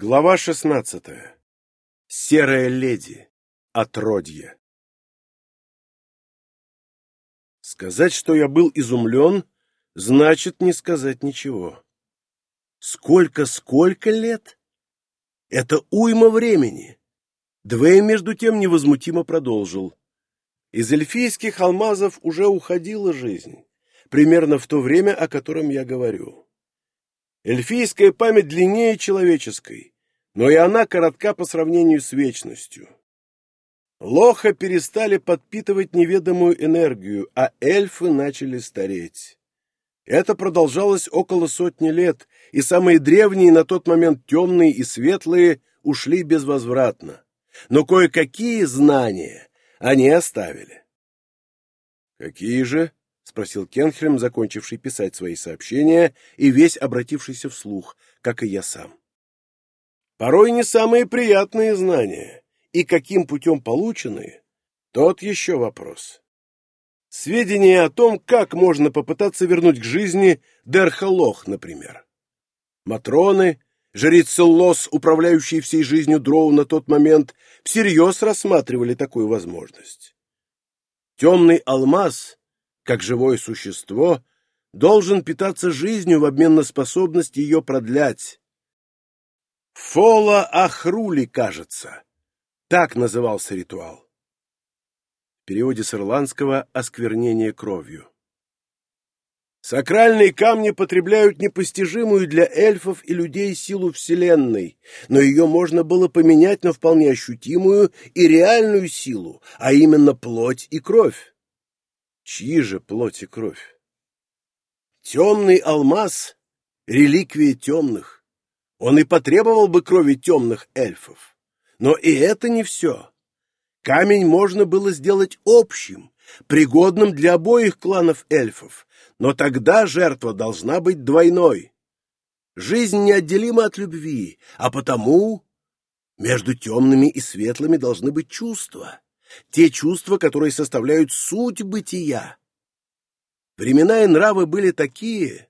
Глава шестнадцатая. Серая леди. Отродье. Сказать, что я был изумлен, значит не сказать ничего. Сколько-сколько лет? Это уйма времени. Двей, между тем, невозмутимо продолжил. Из эльфийских алмазов уже уходила жизнь, примерно в то время, о котором я говорю. Эльфийская память длиннее человеческой, но и она коротка по сравнению с вечностью. Лоха перестали подпитывать неведомую энергию, а эльфы начали стареть. Это продолжалось около сотни лет, и самые древние на тот момент темные и светлые ушли безвозвратно. Но кое-какие знания они оставили. «Какие же?» — спросил Кенхельм, закончивший писать свои сообщения и весь обратившийся вслух, как и я сам. Порой не самые приятные знания, и каким путем полученные — тот еще вопрос. Сведения о том, как можно попытаться вернуть к жизни Дерхалох, например. Матроны, жрицы Лос, управляющие всей жизнью Дроу на тот момент, всерьез рассматривали такую возможность. Темный алмаз как живое существо, должен питаться жизнью в обмен на способность ее продлять. Фола Ахрули, кажется. Так назывался ритуал. В переводе с ирландского «осквернение кровью». Сакральные камни потребляют непостижимую для эльфов и людей силу Вселенной, но ее можно было поменять на вполне ощутимую и реальную силу, а именно плоть и кровь. Чьи же плоть и кровь? Темный алмаз — реликвия темных. Он и потребовал бы крови темных эльфов. Но и это не все. Камень можно было сделать общим, пригодным для обоих кланов эльфов, но тогда жертва должна быть двойной. Жизнь неотделима от любви, а потому между темными и светлыми должны быть чувства те чувства, которые составляют суть бытия. Времена и нравы были такие,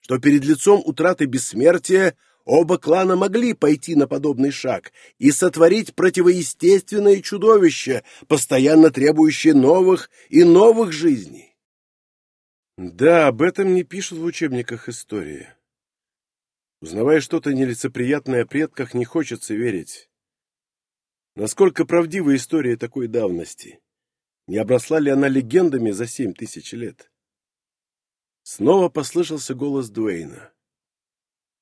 что перед лицом утраты бессмертия оба клана могли пойти на подобный шаг и сотворить противоестественное чудовище, постоянно требующее новых и новых жизней. Да, об этом не пишут в учебниках истории. Узнавая что-то нелицеприятное о предках, не хочется верить. Насколько правдива история такой давности? Не обросла ли она легендами за семь тысяч лет? Снова послышался голос Дуэйна.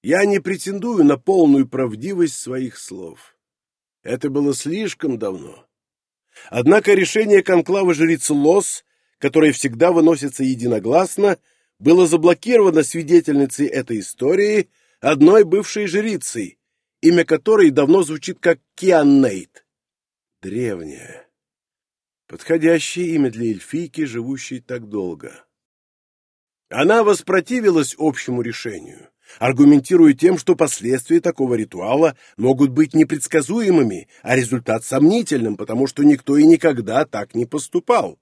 Я не претендую на полную правдивость своих слов. Это было слишком давно. Однако решение конклава жриц Лос, которое всегда выносится единогласно, было заблокировано свидетельницей этой истории, одной бывшей жрицей, имя которой давно звучит как Кианнейт. Древняя. Подходящее имя для эльфийки, живущей так долго. Она воспротивилась общему решению, аргументируя тем, что последствия такого ритуала могут быть непредсказуемыми, а результат сомнительным, потому что никто и никогда так не поступал.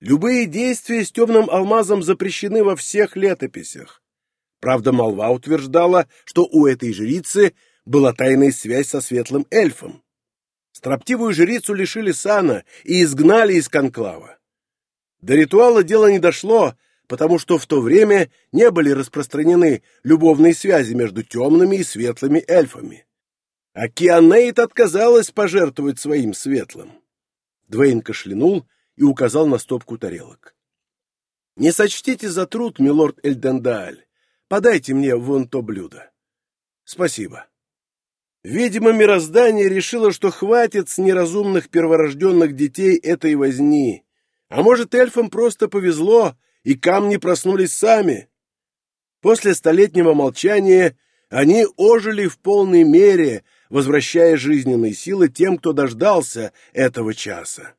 Любые действия с темным алмазом запрещены во всех летописях. Правда, молва утверждала, что у этой жрицы была тайная связь со светлым эльфом. Строптивую жрицу лишили сана и изгнали из конклава. До ритуала дело не дошло, потому что в то время не были распространены любовные связи между темными и светлыми эльфами. А Кианейт отказалась пожертвовать своим светлым. Двейн кашлянул и указал на стопку тарелок. — Не сочтите за труд, милорд Эльдендааль. Подайте мне вон то блюдо. — Спасибо. Видимо, мироздание решило, что хватит с неразумных перворожденных детей этой возни. А может, эльфам просто повезло, и камни проснулись сами. После столетнего молчания они ожили в полной мере, возвращая жизненные силы тем, кто дождался этого часа.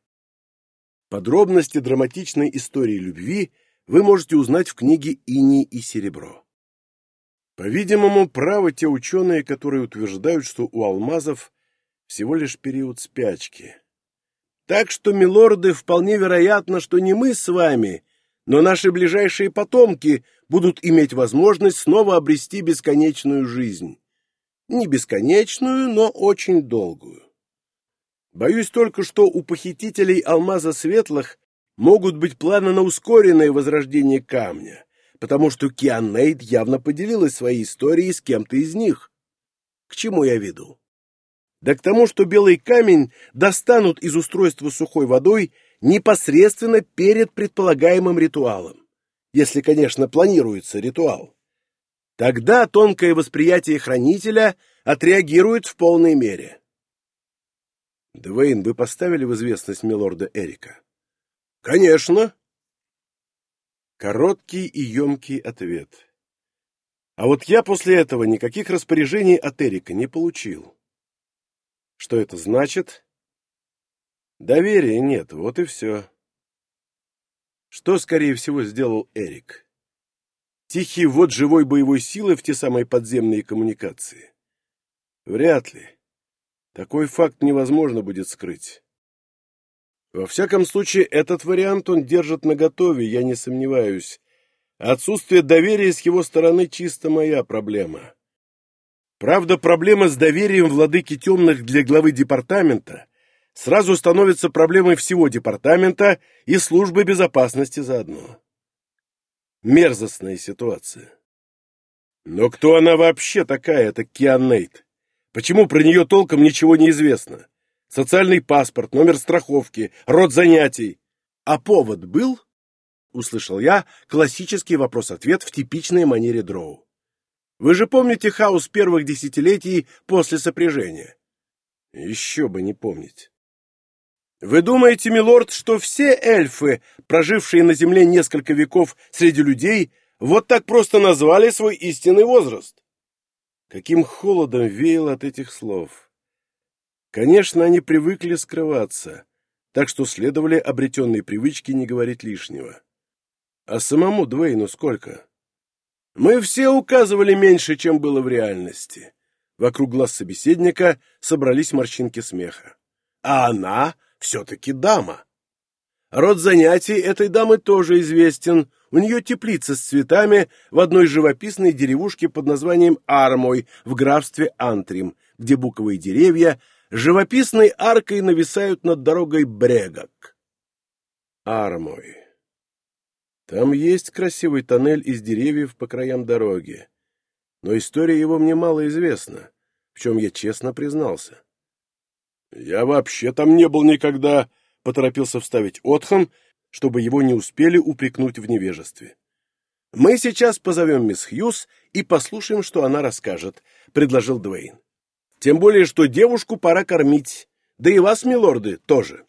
Подробности драматичной истории любви вы можете узнать в книге «Иней и серебро». По-видимому, правы те ученые, которые утверждают, что у алмазов всего лишь период спячки. Так что, милорды, вполне вероятно, что не мы с вами, но наши ближайшие потомки будут иметь возможность снова обрести бесконечную жизнь. Не бесконечную, но очень долгую. Боюсь только, что у похитителей алмаза светлых могут быть планы на ускоренное возрождение камня, потому что Кианнейд явно поделилась своей историей с кем-то из них. К чему я веду? Да к тому, что белый камень достанут из устройства сухой водой непосредственно перед предполагаемым ритуалом, если, конечно, планируется ритуал. Тогда тонкое восприятие хранителя отреагирует в полной мере. Двейн, вы поставили в известность милорда Эрика? Конечно. Короткий и емкий ответ. А вот я после этого никаких распоряжений от Эрика не получил. Что это значит? Доверия нет, вот и все. Что, скорее всего, сделал Эрик? Тихий ввод живой боевой силы в те самые подземные коммуникации? Вряд ли. Такой факт невозможно будет скрыть. Во всяком случае, этот вариант он держит наготове, я не сомневаюсь. Отсутствие доверия с его стороны чисто моя проблема. Правда, проблема с доверием владыки темных для главы департамента сразу становится проблемой всего департамента и службы безопасности заодно. Мерзостная ситуация. Но кто она вообще такая, эта Кианнейт? Почему про нее толком ничего не известно? Социальный паспорт, номер страховки, род занятий. А повод был? Услышал я классический вопрос-ответ в типичной манере дроу. Вы же помните хаос первых десятилетий после сопряжения? Еще бы не помнить. Вы думаете, милорд, что все эльфы, прожившие на Земле несколько веков среди людей, вот так просто назвали свой истинный возраст? Каким холодом веяло от этих слов. Конечно, они привыкли скрываться, так что следовали обретенной привычке не говорить лишнего. А самому Двейну сколько? Мы все указывали меньше, чем было в реальности. Вокруг глаз собеседника собрались морщинки смеха. А она все-таки дама. Род занятий этой дамы тоже известен. У нее теплица с цветами в одной живописной деревушке под названием Армой в графстве Антрим, где буковые деревья живописной аркой нависают над дорогой Брегок. Армой. Там есть красивый тоннель из деревьев по краям дороги. Но история его мне мало известна, в чем я честно признался. Я вообще там не был никогда, поторопился вставить Отхан, чтобы его не успели упрекнуть в невежестве. «Мы сейчас позовем мисс Хьюз и послушаем, что она расскажет», — предложил Дуэйн. «Тем более, что девушку пора кормить, да и вас, милорды, тоже».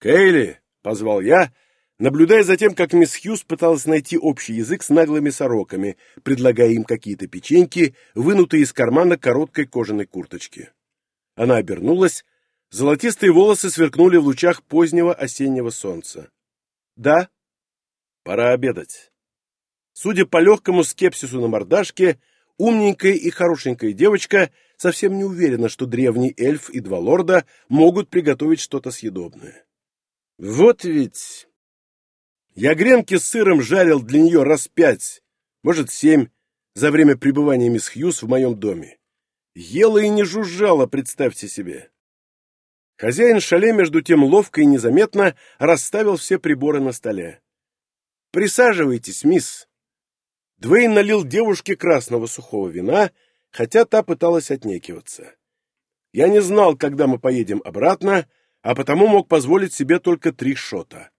«Кейли», — позвал я, наблюдая за тем, как мисс Хьюз пыталась найти общий язык с наглыми сороками, предлагая им какие-то печеньки, вынутые из кармана короткой кожаной курточки. Она обернулась, Золотистые волосы сверкнули в лучах позднего осеннего солнца. «Да?» «Пора обедать». Судя по легкому скепсису на мордашке, умненькая и хорошенькая девочка совсем не уверена, что древний эльф и два лорда могут приготовить что-то съедобное. Вот ведь... Я гренки с сыром жарил для нее раз пять, может, семь, за время пребывания мисс Хьюз в моем доме. Ела и не жужжала, представьте себе. Хозяин шале, между тем, ловко и незаметно расставил все приборы на столе. «Присаживайтесь, мисс». Двейн налил девушке красного сухого вина, хотя та пыталась отнекиваться. Я не знал, когда мы поедем обратно, а потому мог позволить себе только три шота.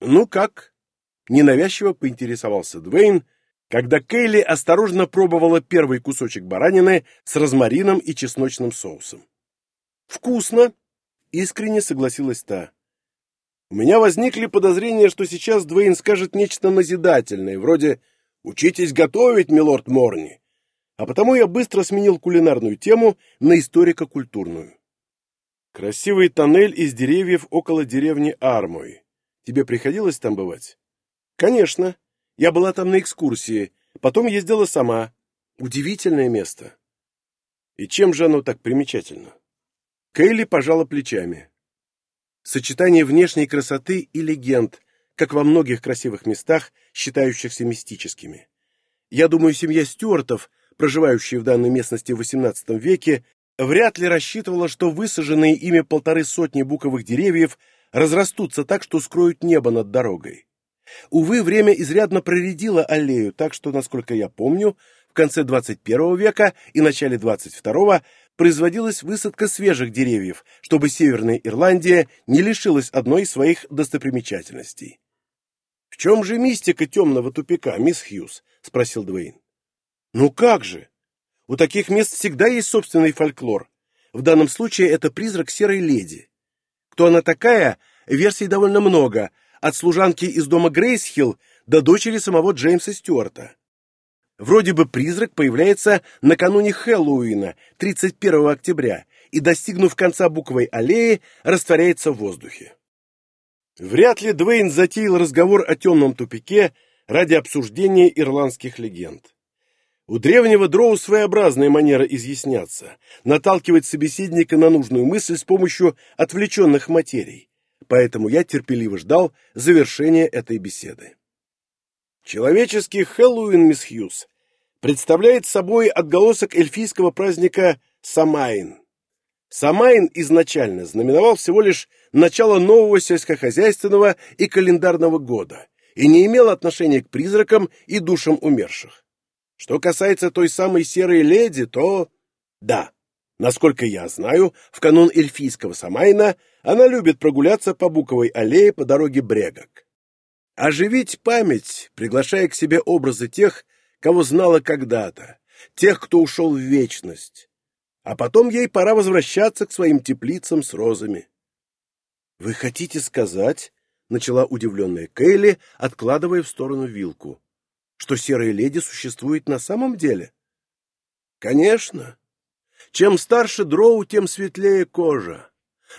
«Ну как?» — ненавязчиво поинтересовался Двейн, когда Кейли осторожно пробовала первый кусочек баранины с розмарином и чесночным соусом. «Вкусно!» — искренне согласилась та. У меня возникли подозрения, что сейчас Двейн скажет нечто назидательное, вроде «Учитесь готовить, милорд Морни!» А потому я быстро сменил кулинарную тему на историко-культурную. Красивый тоннель из деревьев около деревни Армой. Тебе приходилось там бывать? Конечно. Я была там на экскурсии, потом ездила сама. Удивительное место. И чем же оно так примечательно? Кейли пожала плечами. Сочетание внешней красоты и легенд, как во многих красивых местах, считающихся мистическими. Я думаю, семья Стюартов проживающая в данной местности в XVIII веке, вряд ли рассчитывала, что высаженные ими полторы сотни буковых деревьев разрастутся так, что скроют небо над дорогой. Увы, время изрядно проредило аллею, так что, насколько я помню, в конце 21 века и начале 22 производилась высадка свежих деревьев, чтобы Северная Ирландия не лишилась одной из своих достопримечательностей. «В чем же мистика темного тупика, мисс Хьюз?» — спросил Дуэйн. «Ну как же? У таких мест всегда есть собственный фольклор. В данном случае это призрак серой леди. Кто она такая, версий довольно много, от служанки из дома Грейсхилл до дочери самого Джеймса Стюарта. Вроде бы призрак появляется накануне Хэллоуина, 31 октября, и, достигнув конца буквой аллеи, растворяется в воздухе. Вряд ли Двейн затеял разговор о темном тупике ради обсуждения ирландских легенд. У древнего дроу своеобразная манера изъясняться, наталкивать собеседника на нужную мысль с помощью отвлеченных материй, поэтому я терпеливо ждал завершения этой беседы. Человеческий Хэллоуин, мисс Хьюз, представляет собой отголосок эльфийского праздника Самайн. Самайн изначально знаменовал всего лишь начало нового сельскохозяйственного и календарного года и не имел отношения к призракам и душам умерших. Что касается той самой серой леди, то... Да, насколько я знаю, в канун эльфийского Самайна она любит прогуляться по Буковой аллее по дороге Брегок. Оживить память, приглашая к себе образы тех, кого знала когда-то, тех, кто ушел в вечность. А потом ей пора возвращаться к своим теплицам с розами. — Вы хотите сказать, — начала удивленная Кейли, откладывая в сторону вилку, — что серая леди существует на самом деле? — Конечно. Чем старше дроу, тем светлее кожа.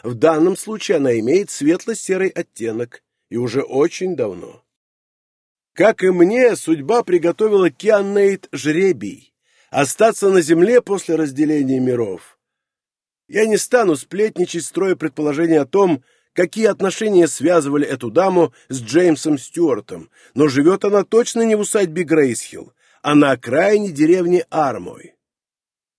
В данном случае она имеет светло-серый оттенок, и уже очень давно. Как и мне, судьба приготовила Кианнейт жребий — остаться на земле после разделения миров. Я не стану сплетничать, строя предположения о том, какие отношения связывали эту даму с Джеймсом Стюартом, но живет она точно не в усадьбе Грейсхилл, а на окраине деревни Армой.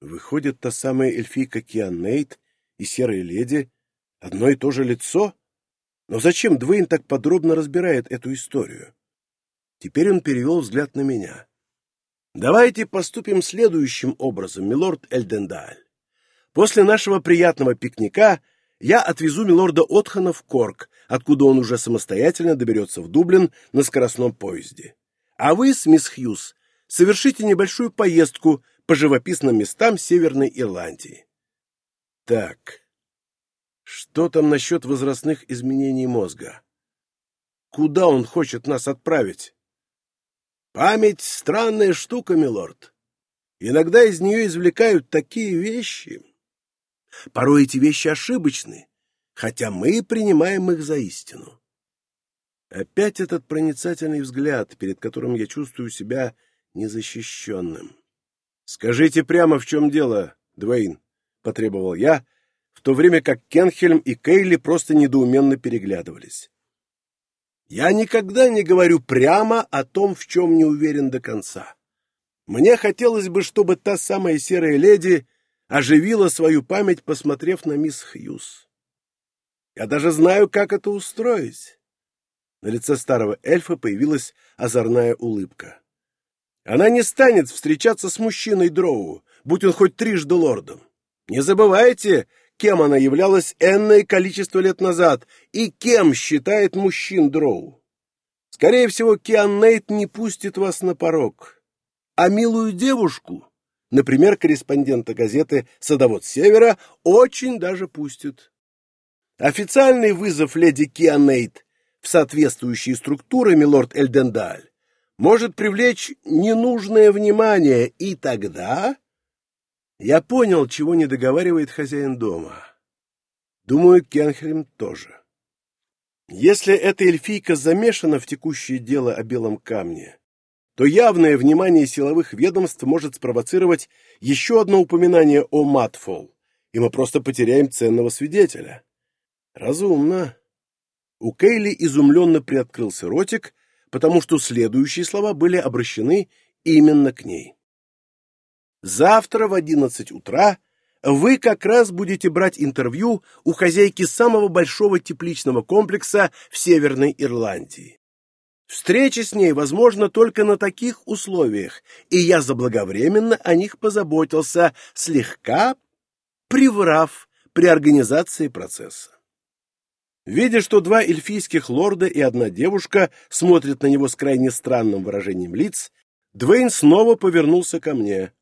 Выходит, та самая эльфийка Кианнейт и серая леди — одно и то же лицо? Но зачем Двейн так подробно разбирает эту историю? Теперь он перевел взгляд на меня. Давайте поступим следующим образом, милорд Эльдендаль. После нашего приятного пикника я отвезу милорда Отхана в Корк, откуда он уже самостоятельно доберется в Дублин на скоростном поезде. А вы с мисс Хьюз совершите небольшую поездку по живописным местам Северной Ирландии. Так, что там насчет возрастных изменений мозга? Куда он хочет нас отправить? Память — странная штука, милорд. Иногда из нее извлекают такие вещи. Порой эти вещи ошибочны, хотя мы принимаем их за истину. Опять этот проницательный взгляд, перед которым я чувствую себя незащищенным. — Скажите прямо, в чем дело, Двейн, — потребовал я, в то время как Кенхельм и Кейли просто недоуменно переглядывались. Я никогда не говорю прямо о том, в чем не уверен до конца. Мне хотелось бы, чтобы та самая серая леди оживила свою память, посмотрев на мисс Хьюз. Я даже знаю, как это устроить. На лице старого эльфа появилась озорная улыбка. Она не станет встречаться с мужчиной Дроу, будь он хоть трижды лордом. Не забывайте, кем она являлась энное количество лет назад и кем считает мужчин Дроу. Скорее всего, Киан Нейт не пустит вас на порог. А милую девушку, например, корреспондента газеты «Садовод Севера», очень даже пустит. Официальный вызов леди Киан Нейт в соответствующие структуры, милорд Эльдендаль, может привлечь ненужное внимание, и тогда я понял, чего не договаривает хозяин дома. Думаю, Кенхельм тоже. Если эта эльфийка замешана в текущее дело о белом камне, то явное внимание силовых ведомств может спровоцировать еще одно упоминание о Матфол, и мы просто потеряем ценного свидетеля. Разумно. У Кейли изумленно приоткрылся ротик, потому что следующие слова были обращены именно к ней. Завтра в одиннадцать утра вы как раз будете брать интервью у хозяйки самого большого тепличного комплекса в Северной Ирландии. Встреча с ней возможна только на таких условиях, и я заблаговременно о них позаботился, слегка приврав при организации процесса. Видя, что два эльфийских лорда и одна девушка смотрят на него с крайне странным выражением лиц, Двейн снова повернулся ко мне.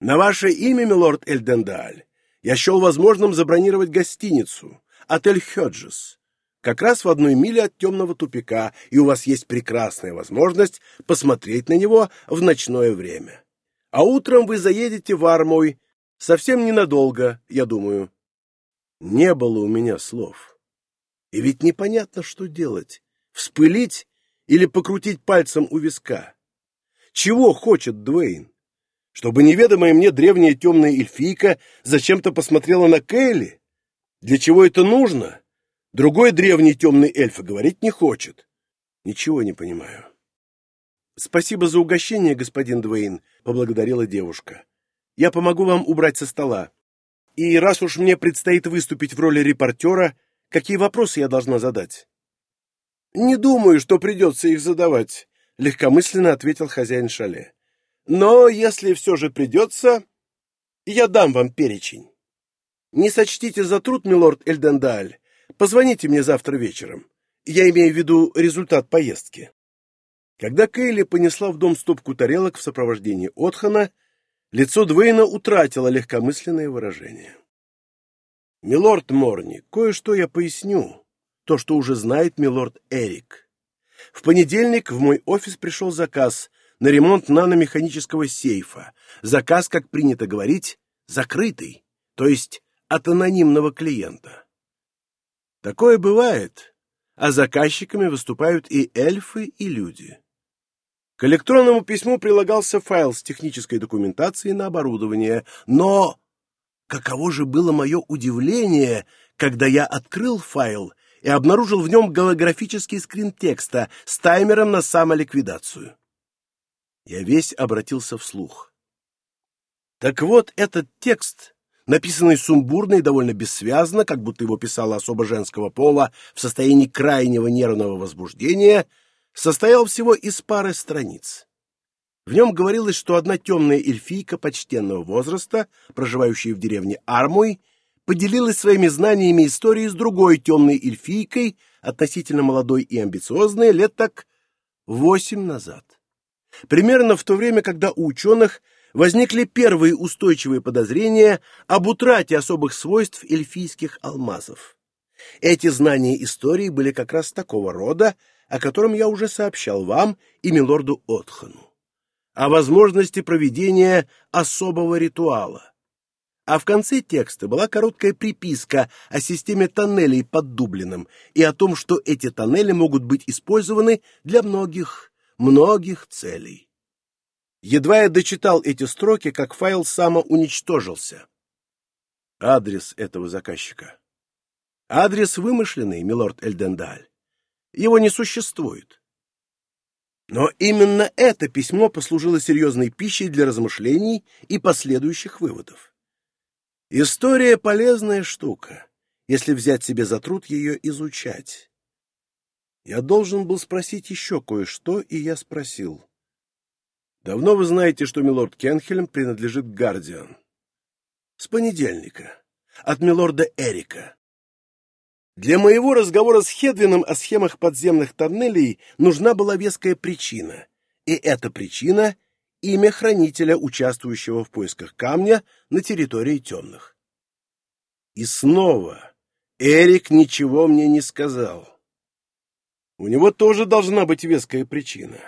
«На ваше имя, милорд Эльдендаль, я счел возможным забронировать гостиницу, отель Хёджес, как раз в одной миле от темного тупика, и у вас есть прекрасная возможность посмотреть на него в ночное время. А утром вы заедете в Армой, совсем ненадолго, я думаю». Не было у меня слов. И ведь непонятно, что делать. Вспылить или покрутить пальцем у виска? Чего хочет Дуэйн? Чтобы неведомая мне древняя темная эльфийка зачем-то посмотрела на Кейли? Для чего это нужно? Другой древний темный эльф говорить не хочет. Ничего не понимаю. «Спасибо за угощение, господин Дуэйн», — поблагодарила девушка. «Я помогу вам убрать со стола. И раз уж мне предстоит выступить в роли репортера, Какие вопросы я должна задать? Не думаю, что придется их задавать, легкомысленно ответил хозяин шале. Но если все же придется, я дам вам перечень. Не сочтите за труд, милорд Эльдендаль. Позвоните мне завтра вечером. Я имею в виду результат поездки. Когда Кейли понесла в дом стопку тарелок в сопровождении Отхана, лицо Двейна утратило легкомысленное выражение. «Милорд Морни, кое-что я поясню. То, что уже знает милорд Эрик. В понедельник в мой офис пришел заказ на ремонт наномеханического сейфа. Заказ, как принято говорить, закрытый, то есть от анонимного клиента. Такое бывает, а заказчиками выступают и эльфы, и люди. К электронному письму прилагался файл с технической документацией на оборудование, но Каково же было мое удивление, когда я открыл файл и обнаружил в нем голографический скрин текста с таймером на самоликвидацию. Я весь обратился вслух. Так вот, этот текст, написанный сумбурно и довольно бессвязно, как будто его писала особо женского пола в состоянии крайнего нервного возбуждения, состоял всего из пары страниц. В нем говорилось, что одна темная эльфийка почтенного возраста, проживающая в деревне Армуй, поделилась своими знаниями истории с другой темной эльфийкой, относительно молодой и амбициозной, лет так восемь назад. Примерно в то время, когда у ученых возникли первые устойчивые подозрения об утрате особых свойств эльфийских алмазов. Эти знания истории были как раз такого рода, о котором я уже сообщал вам и милорду Отхану о возможности проведения особого ритуала. А в конце текста была короткая приписка о системе тоннелей под Дублином и о том, что эти тоннели могут быть использованы для многих, многих целей. Едва я дочитал эти строки, как файл самоуничтожился. Адрес этого заказчика. Адрес вымышленный, милорд Эльдендаль. Его не существует. Но именно это письмо послужило серьезной пищей для размышлений и последующих выводов. История — полезная штука, если взять себе за труд ее изучать. Я должен был спросить еще кое-что, и я спросил. «Давно вы знаете, что милорд Кенхельм принадлежит Гардиан?» «С понедельника. От милорда Эрика. Для моего разговора с Хедвином о схемах подземных тоннелей нужна была веская причина, и эта причина — имя хранителя, участвующего в поисках камня на территории темных. И снова Эрик ничего мне не сказал. У него тоже должна быть веская причина,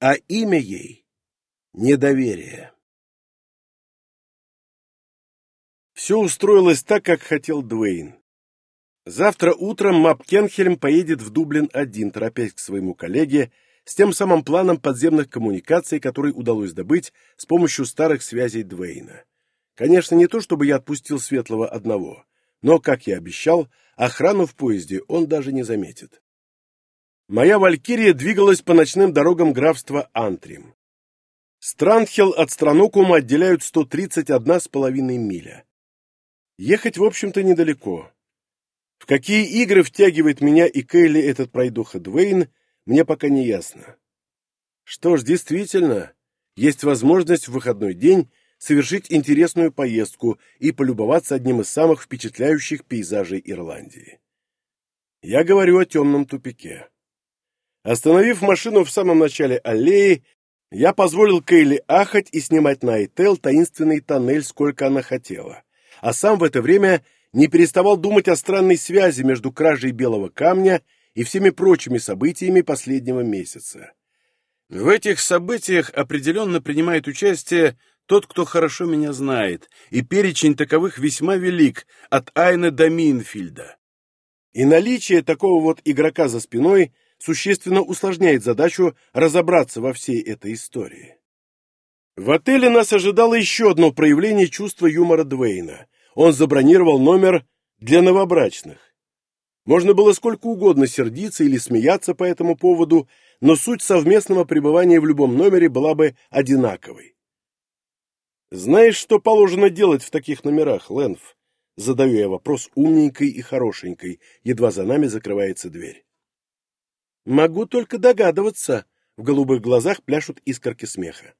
а имя ей — недоверие. Все устроилось так, как хотел Двейн. Завтра утром Мап Кенхельм поедет в Дублин один, торопясь к своему коллеге, с тем самым планом подземных коммуникаций, который удалось добыть с помощью старых связей Двейна. Конечно, не то, чтобы я отпустил Светлого одного, но, как я обещал, охрану в поезде он даже не заметит. Моя Валькирия двигалась по ночным дорогам графства Антрим. Странхел от Странокума отделяют 131,5 миля. Ехать, в общем-то, недалеко. В какие игры втягивает меня и Кейли этот пройдоха Двейн, мне пока не ясно. Что ж, действительно, есть возможность в выходной день совершить интересную поездку и полюбоваться одним из самых впечатляющих пейзажей Ирландии. Я говорю о темном тупике. Остановив машину в самом начале аллеи, я позволил Кейли ахать и снимать на Айтел таинственный тоннель, сколько она хотела, а сам в это время не переставал думать о странной связи между кражей белого камня и всеми прочими событиями последнего месяца. В этих событиях определенно принимает участие тот, кто хорошо меня знает, и перечень таковых весьма велик, от Айна до Минфильда. И наличие такого вот игрока за спиной – существенно усложняет задачу разобраться во всей этой истории. В отеле нас ожидало еще одно проявление чувства юмора Двейна. Он забронировал номер для новобрачных. Можно было сколько угодно сердиться или смеяться по этому поводу, но суть совместного пребывания в любом номере была бы одинаковой. «Знаешь, что положено делать в таких номерах, Лэнф?» Задаю я вопрос умненькой и хорошенькой, едва за нами закрывается дверь. Могу только догадываться. В голубых глазах пляшут искорки смеха.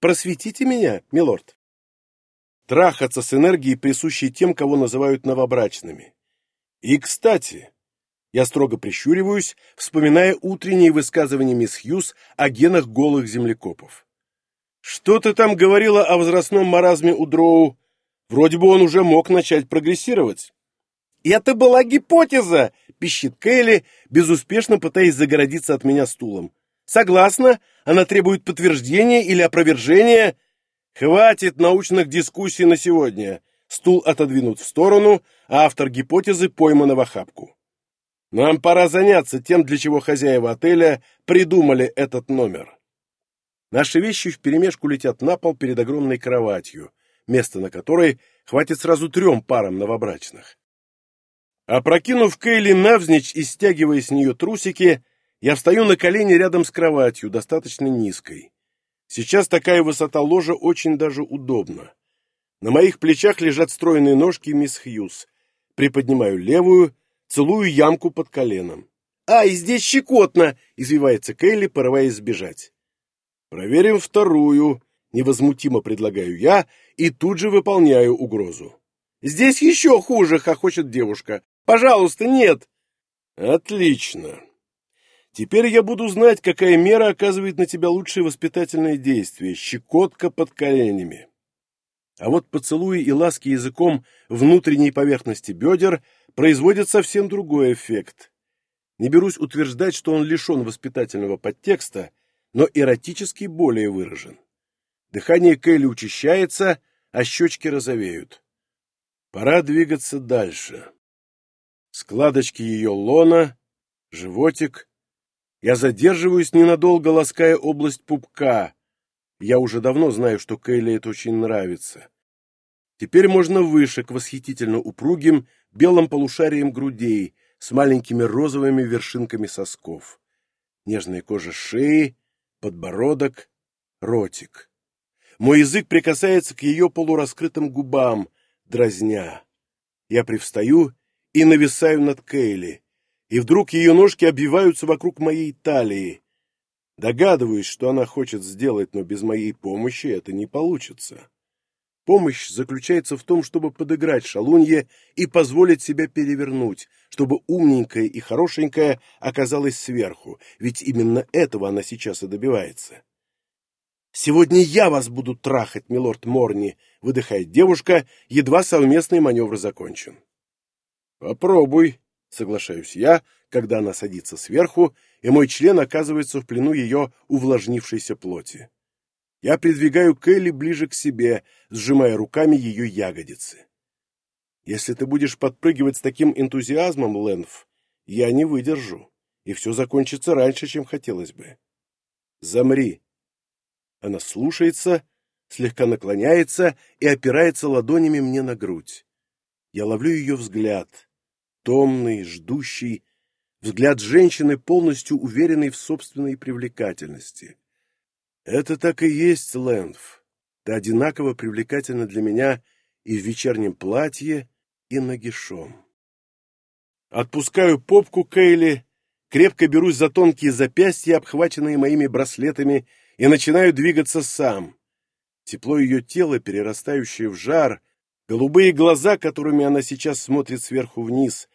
Просветите меня, милорд. Трахаться с энергией, присущей тем, кого называют новобрачными. И, кстати, я строго прищуриваюсь, вспоминая утренние высказывания мисс Хьюз о генах голых землекопов. Что ты там говорила о возрастном маразме у Дроу? Вроде бы он уже мог начать прогрессировать. «Это была гипотеза!» — пищит Кейли, безуспешно пытаясь загородиться от меня стулом. «Согласна? Она требует подтверждения или опровержения?» «Хватит научных дискуссий на сегодня!» Стул отодвинут в сторону, а автор гипотезы пойман в охапку. «Нам пора заняться тем, для чего хозяева отеля придумали этот номер». Наши вещи вперемешку летят на пол перед огромной кроватью, место на которой хватит сразу трем парам новобрачных. Опрокинув Кейли навзничь и стягивая с нее трусики, я встаю на колени рядом с кроватью, достаточно низкой. Сейчас такая высота ложа очень даже удобна. На моих плечах лежат стройные ножки мисс Хьюз. Приподнимаю левую, целую ямку под коленом. «Ай, здесь щекотно!» — извивается Кейли, порываясь сбежать. «Проверим вторую», — невозмутимо предлагаю я и тут же выполняю угрозу. «Здесь еще хуже!» — хохочет девушка. Пожалуйста, нет!» «Отлично. Теперь я буду знать, какая мера оказывает на тебя лучшее воспитательное действие — щекотка под коленями. А вот поцелуи и ласки языком внутренней поверхности бедер производят совсем другой эффект. Не берусь утверждать, что он лишен воспитательного подтекста, но эротически более выражен. Дыхание Кэлли учащается, а щечки розовеют. Пора двигаться дальше складочки ее лона, животик. Я задерживаюсь ненадолго, лаская область пупка. Я уже давно знаю, что Кейли это очень нравится. Теперь можно выше, к восхитительно упругим белым полушариям грудей с маленькими розовыми вершинками сосков. Нежная кожа шеи, подбородок, ротик. Мой язык прикасается к ее полураскрытым губам, дразня. Я привстаю и нависаю над Кейли, и вдруг ее ножки обвиваются вокруг моей талии. Догадываюсь, что она хочет сделать, но без моей помощи это не получится. Помощь заключается в том, чтобы подыграть шалунье и позволить себя перевернуть, чтобы умненькая и хорошенькая оказалась сверху, ведь именно этого она сейчас и добивается. «Сегодня я вас буду трахать, милорд Морни», — выдыхает девушка, едва совместный маневр закончен. «Попробуй», — соглашаюсь я, когда она садится сверху, и мой член оказывается в плену ее увлажнившейся плоти. Я придвигаю Келли ближе к себе, сжимая руками ее ягодицы. «Если ты будешь подпрыгивать с таким энтузиазмом, Лэнф, я не выдержу, и все закончится раньше, чем хотелось бы. Замри». Она слушается, слегка наклоняется и опирается ладонями мне на грудь. Я ловлю ее взгляд — томный, ждущий, взгляд женщины, полностью уверенной в собственной привлекательности. Это так и есть, Лэнф. Ты одинаково привлекательна для меня и в вечернем платье, и нагишом. Отпускаю попку Кейли, крепко берусь за тонкие запястья, обхваченные моими браслетами, и начинаю двигаться сам. Тепло ее тела, перерастающее в жар, голубые глаза, которыми она сейчас смотрит сверху вниз,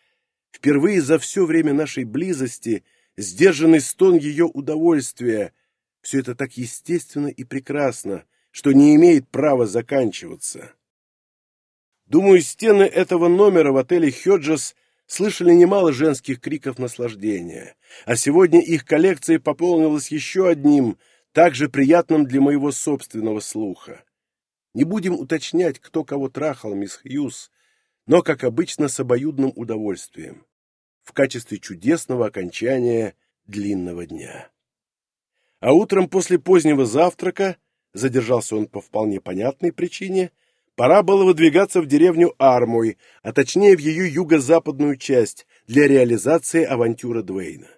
впервые за все время нашей близости, сдержанный стон ее удовольствия — все это так естественно и прекрасно, что не имеет права заканчиваться. Думаю, стены этого номера в отеле «Хёджес» слышали немало женских криков наслаждения, а сегодня их коллекция пополнилась еще одним, также приятным для моего собственного слуха. Не будем уточнять, кто кого трахал, мисс Хьюз, но, как обычно, с обоюдным удовольствием, в качестве чудесного окончания длинного дня. А утром после позднего завтрака, задержался он по вполне понятной причине, пора было выдвигаться в деревню Армой, а точнее в ее юго-западную часть, для реализации авантюры Двейна.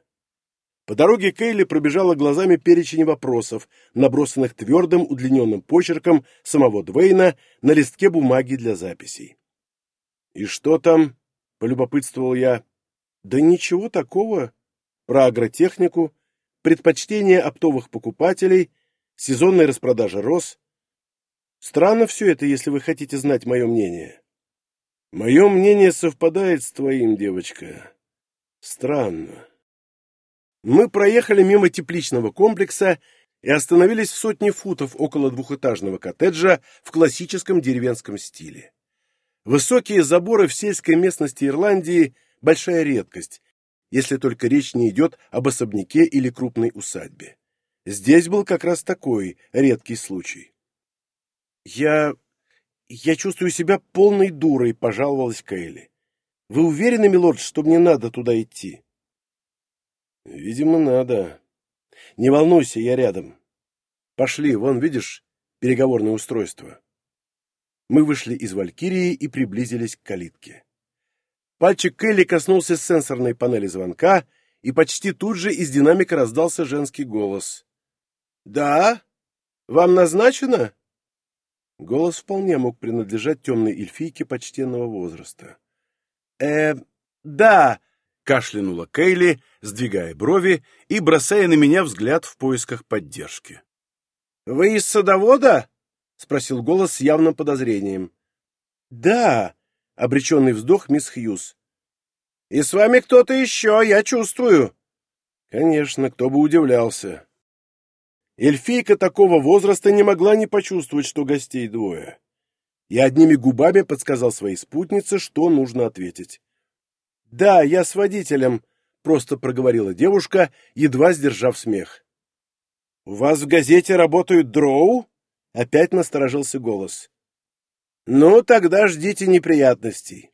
По дороге Кейли пробежала глазами перечень вопросов, набросанных твердым удлиненным почерком самого Двейна на листке бумаги для записей. «И что там?» — полюбопытствовал я. «Да ничего такого. Про агротехнику, предпочтение оптовых покупателей, сезонная распродажа роз. Странно все это, если вы хотите знать мое мнение. Мое мнение совпадает с твоим, девочка. Странно. Мы проехали мимо тепличного комплекса и остановились в сотне футов около двухэтажного коттеджа в классическом деревенском стиле. Высокие заборы в сельской местности Ирландии – большая редкость, если только речь не идет об особняке или крупной усадьбе. Здесь был как раз такой редкий случай. «Я... я чувствую себя полной дурой», — пожаловалась Кейли. «Вы уверены, милорд, что мне надо туда идти?» «Видимо, надо. Не волнуйся, я рядом. Пошли, вон, видишь, переговорное устройство». Мы вышли из Валькирии и приблизились к калитке. Пальчик Келли коснулся сенсорной панели звонка, и почти тут же из динамика раздался женский голос. «Да? Вам назначено?» Голос вполне мог принадлежать темной эльфийке почтенного возраста. «Э, да!» — кашлянула Кейли, сдвигая брови и бросая на меня взгляд в поисках поддержки. «Вы из садовода?» — спросил голос с явным подозрением. «Да!» — обреченный вздох мисс Хьюз. «И с вами кто-то еще, я чувствую». «Конечно, кто бы удивлялся». Эльфийка такого возраста не могла не почувствовать, что гостей двое. Я одними губами подсказал своей спутнице, что нужно ответить. «Да, я с водителем», — просто проговорила девушка, едва сдержав смех. «У вас в газете работают дроу?» — опять насторожился голос. Ну, тогда ждите неприятностей.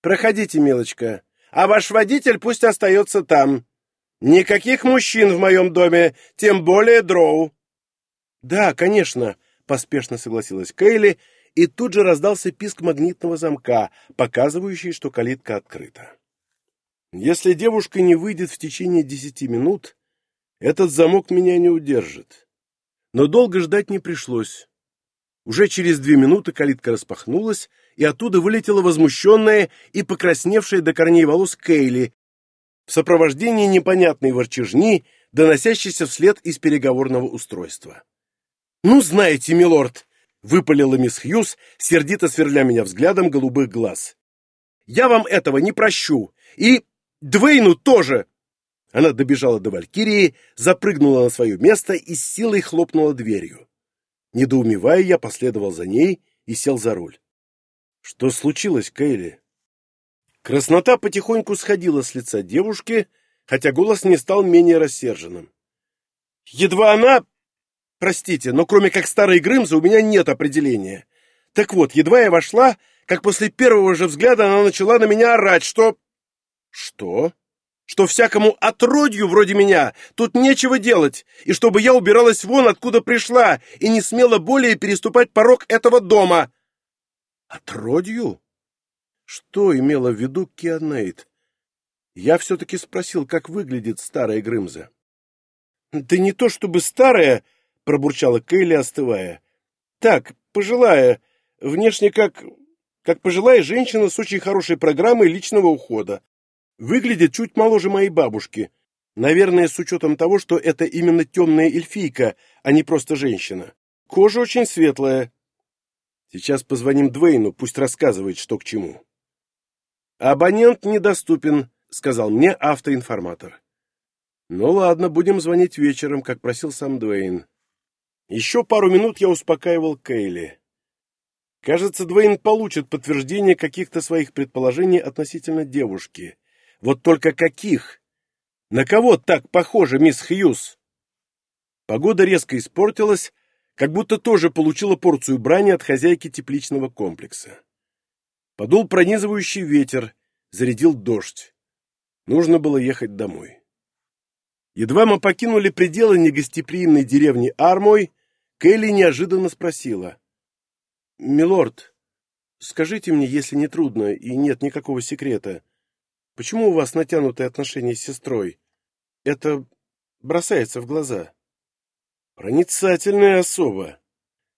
Проходите, милочка, а ваш водитель пусть остается там. Никаких мужчин в моем доме, тем более дроу. Да, конечно, поспешно согласилась Кейли, и тут же раздался писк магнитного замка, показывающий, что калитка открыта. Если девушка не выйдет в течение десяти минут, этот замок меня не удержит. Но долго ждать не пришлось. Уже через две минуты калитка распахнулась, и оттуда вылетела возмущенная и покрасневшая до корней волос Кейли в сопровождении непонятной ворчежни, доносящейся вслед из переговорного устройства. «Ну, знаете, милорд!» — выпалила мисс Хьюз, сердито сверля меня взглядом голубых глаз. «Я вам этого не прощу! И Двейну тоже!» Она добежала до Валькирии, запрыгнула на свое место и с силой хлопнула дверью. Недоумевая, я последовал за ней и сел за руль. Что случилось, Кейли? Краснота потихоньку сходила с лица девушки, хотя голос не стал менее рассерженным. Едва она... Простите, но кроме как старой Грымза у меня нет определения. Так вот, едва я вошла, как после первого же взгляда она начала на меня орать, что... Что? Что всякому отродью вроде меня тут нечего делать, и чтобы я убиралась вон, откуда пришла, и не смела более переступать порог этого дома. Отродью? Что имела в виду Кианейт? Я все-таки спросил, как выглядит старая Грымза. Да не то чтобы старая, — пробурчала Кейли, остывая. «Так, пожилая, внешне как... как пожилая женщина с очень хорошей программой личного ухода. Выглядит чуть моложе моей бабушки. Наверное, с учетом того, что это именно темная эльфийка, а не просто женщина. Кожа очень светлая. Сейчас позвоним Двейну, пусть рассказывает, что к чему». «Абонент недоступен», — сказал мне автоинформатор. «Ну ладно, будем звонить вечером, как просил сам Двейн». Еще пару минут я успокаивал Кейли. Кажется, Двейн получит подтверждение каких-то своих предположений относительно девушки. Вот только каких? На кого так похожа мисс Хьюз? Погода резко испортилась, как будто тоже получила порцию брани от хозяйки тепличного комплекса. Подул пронизывающий ветер, зарядил дождь. Нужно было ехать домой. Едва мы покинули пределы негостеприимной деревни Армой, Келли неожиданно спросила. «Милорд, скажите мне, если не трудно и нет никакого секрета, почему у вас натянутые отношения с сестрой? Это бросается в глаза». Проницательная особа.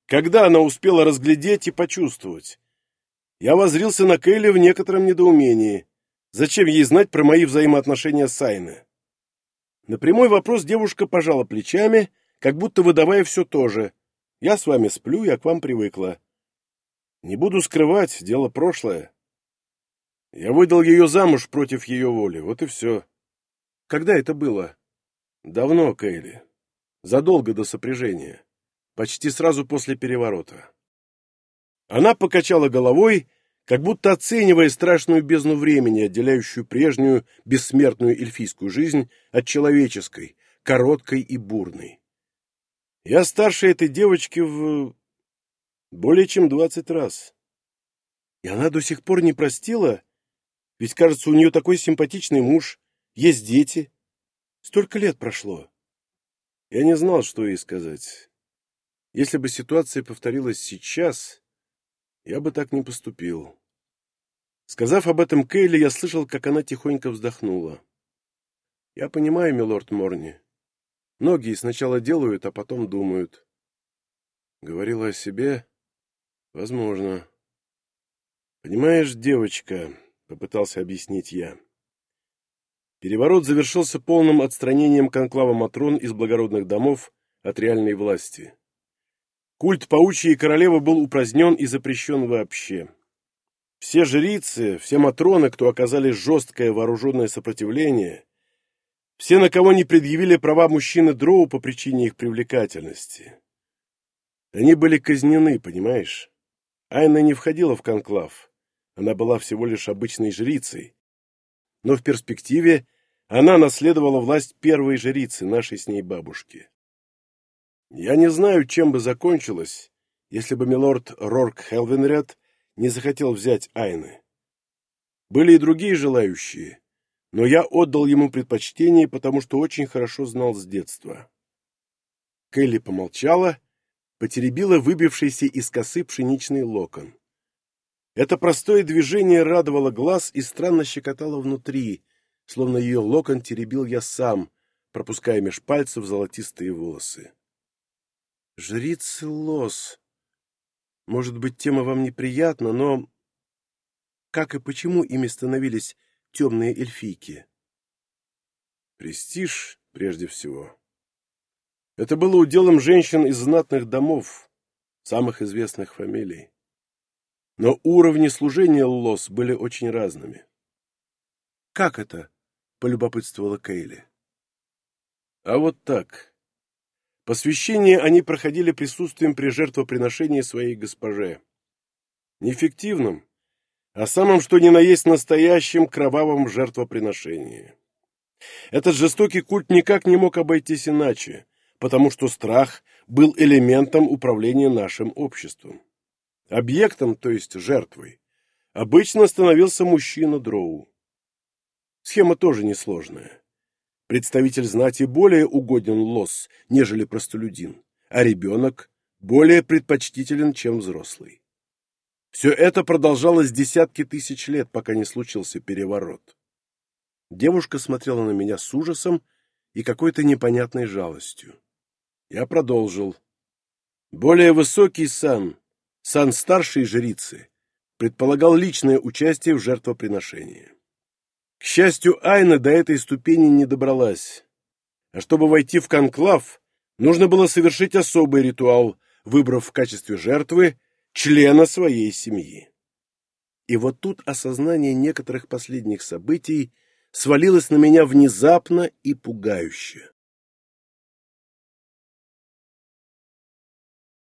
Когда она успела разглядеть и почувствовать? Я возрился на Келли в некотором недоумении. Зачем ей знать про мои взаимоотношения с Айной? На прямой вопрос девушка пожала плечами, как будто выдавая все то же. «Я с вами сплю, я к вам привыкла». «Не буду скрывать, дело прошлое. Я выдал ее замуж против ее воли, вот и все». «Когда это было?» «Давно, Кейли. Задолго до сопряжения. Почти сразу после переворота». Она покачала головой, как будто оценивая страшную бездну времени, отделяющую прежнюю бессмертную эльфийскую жизнь от человеческой, короткой и бурной. Я старше этой девочки в... более чем двадцать раз. И она до сих пор не простила? Ведь, кажется, у нее такой симпатичный муж, есть дети. Столько лет прошло. Я не знал, что ей сказать. Если бы ситуация повторилась сейчас, я бы так не поступил. Сказав об этом Кейли, я слышал, как она тихонько вздохнула. Я понимаю, милорд Морни. Многие сначала делают, а потом думают. Говорила о себе? Возможно. Понимаешь, девочка, — попытался объяснить я. Переворот завершился полным отстранением конклава Матрон из благородных домов от реальной власти. Культ паучьей королевы был упразднен и запрещен вообще. Все жрицы, все матроны, кто оказали жесткое вооруженное сопротивление, все, на кого не предъявили права мужчины дроу по причине их привлекательности. Они были казнены, понимаешь? Айна не входила в конклав. Она была всего лишь обычной жрицей. Но в перспективе она наследовала власть первой жрицы, нашей с ней бабушки. Я не знаю, чем бы закончилось, если бы милорд Рорк Хелвенред не захотел взять Айны. Были и другие желающие, но я отдал ему предпочтение, потому что очень хорошо знал с детства. Келли помолчала, потеребила выбившийся из косы пшеничный локон. Это простое движение радовало глаз и странно щекотало внутри, словно ее локон теребил я сам, пропуская меж пальцев золотистые волосы. Жрицы Лос. Может быть, тема вам неприятна, но... Как и почему ими становились темные эльфийки? Престиж, прежде всего. Это было уделом женщин из знатных домов, самых известных фамилий. Но уровни служения Лос были очень разными. «Как это?» — полюбопытствовала Кейли. «А вот так. Посвящение они проходили присутствием при жертвоприношении своей госпоже. Неэффективным, а самым что ни на есть настоящим кровавым жертвоприношении. Этот жестокий культ никак не мог обойтись иначе, потому что страх был элементом управления нашим обществом. Объектом, то есть жертвой, обычно становился мужчина Дроу. Схема тоже несложная. Представитель знати более угоден лос, нежели простолюдин, а ребенок более предпочтителен, чем взрослый. Все это продолжалось десятки тысяч лет, пока не случился переворот. Девушка смотрела на меня с ужасом и какой-то непонятной жалостью. Я продолжил. Более высокий сан, сан старшей жрицы, предполагал личное участие в жертвоприношении. К счастью, Айна до этой ступени не добралась. А чтобы войти в конклав, нужно было совершить особый ритуал, выбрав в качестве жертвы члена своей семьи. И вот тут осознание некоторых последних событий свалилось на меня внезапно и пугающе.